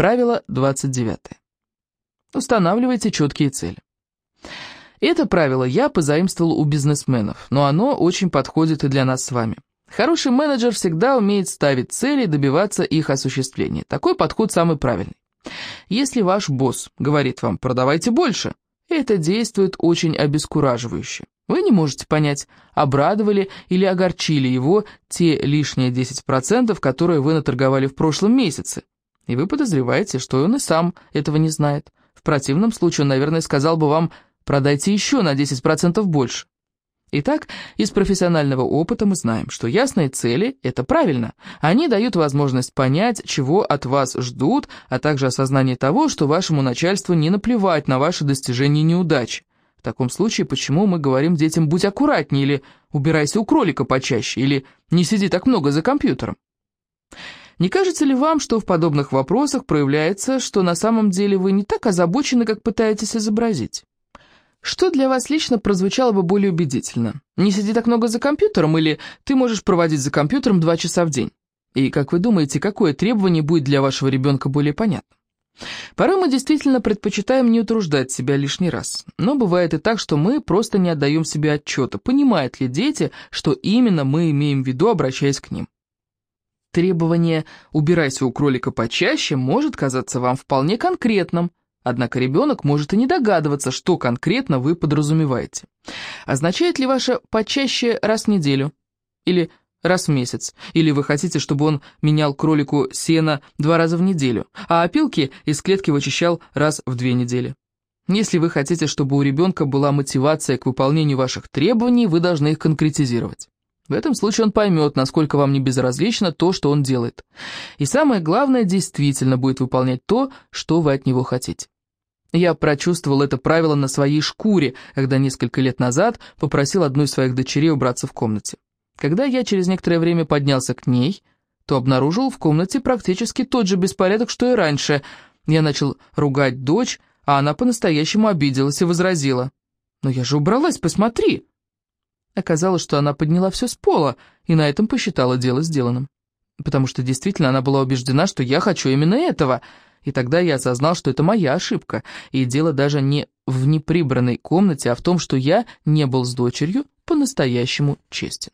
Правило 29. Устанавливайте четкие цели. Это правило я позаимствовал у бизнесменов, но оно очень подходит и для нас с вами. Хороший менеджер всегда умеет ставить цели и добиваться их осуществления. Такой подход самый правильный. Если ваш босс говорит вам «продавайте больше», это действует очень обескураживающе. Вы не можете понять, обрадовали или огорчили его те лишние 10%, которые вы наторговали в прошлом месяце. И вы подозреваете, что он и сам этого не знает. В противном случае он, наверное, сказал бы вам «продайте еще на 10% больше». Итак, из профессионального опыта мы знаем, что ясные цели – это правильно. Они дают возможность понять, чего от вас ждут, а также осознание того, что вашему начальству не наплевать на ваши достижения и неудачи. В таком случае, почему мы говорим детям «будь аккуратнее» или «убирайся у кролика почаще» или «не сиди так много за компьютером»? Не кажется ли вам, что в подобных вопросах проявляется, что на самом деле вы не так озабочены, как пытаетесь изобразить? Что для вас лично прозвучало бы более убедительно? Не сиди так много за компьютером или ты можешь проводить за компьютером два часа в день? И как вы думаете, какое требование будет для вашего ребенка более понятно? Порой мы действительно предпочитаем не утруждать себя лишний раз. Но бывает и так, что мы просто не отдаем себе отчета, понимают ли дети, что именно мы имеем в виду, обращаясь к ним. Требование «убирайся у кролика почаще» может казаться вам вполне конкретным, Однако ребенок может и не догадываться, что конкретно вы подразумеваете. Означает ли ваше «почаще» раз в неделю? Или раз в месяц? Или вы хотите, чтобы он менял кролику сено два раза в неделю, а опилки из клетки вычищал раз в две недели? Если вы хотите, чтобы у ребенка была мотивация к выполнению ваших требований, вы должны их конкретизировать. В этом случае он поймет, насколько вам не безразлично то, что он делает. И самое главное, действительно будет выполнять то, что вы от него хотите. Я прочувствовал это правило на своей шкуре, когда несколько лет назад попросил одну из своих дочерей убраться в комнате. Когда я через некоторое время поднялся к ней, то обнаружил в комнате практически тот же беспорядок, что и раньше. Я начал ругать дочь, а она по-настоящему обиделась и возразила. «Но я же убралась, посмотри!» Оказалось, что она подняла все с пола и на этом посчитала дело сделанным. Потому что действительно она была убеждена, что я хочу именно этого. И тогда я осознал, что это моя ошибка. И дело даже не в неприбранной комнате, а в том, что я не был с дочерью по-настоящему честен.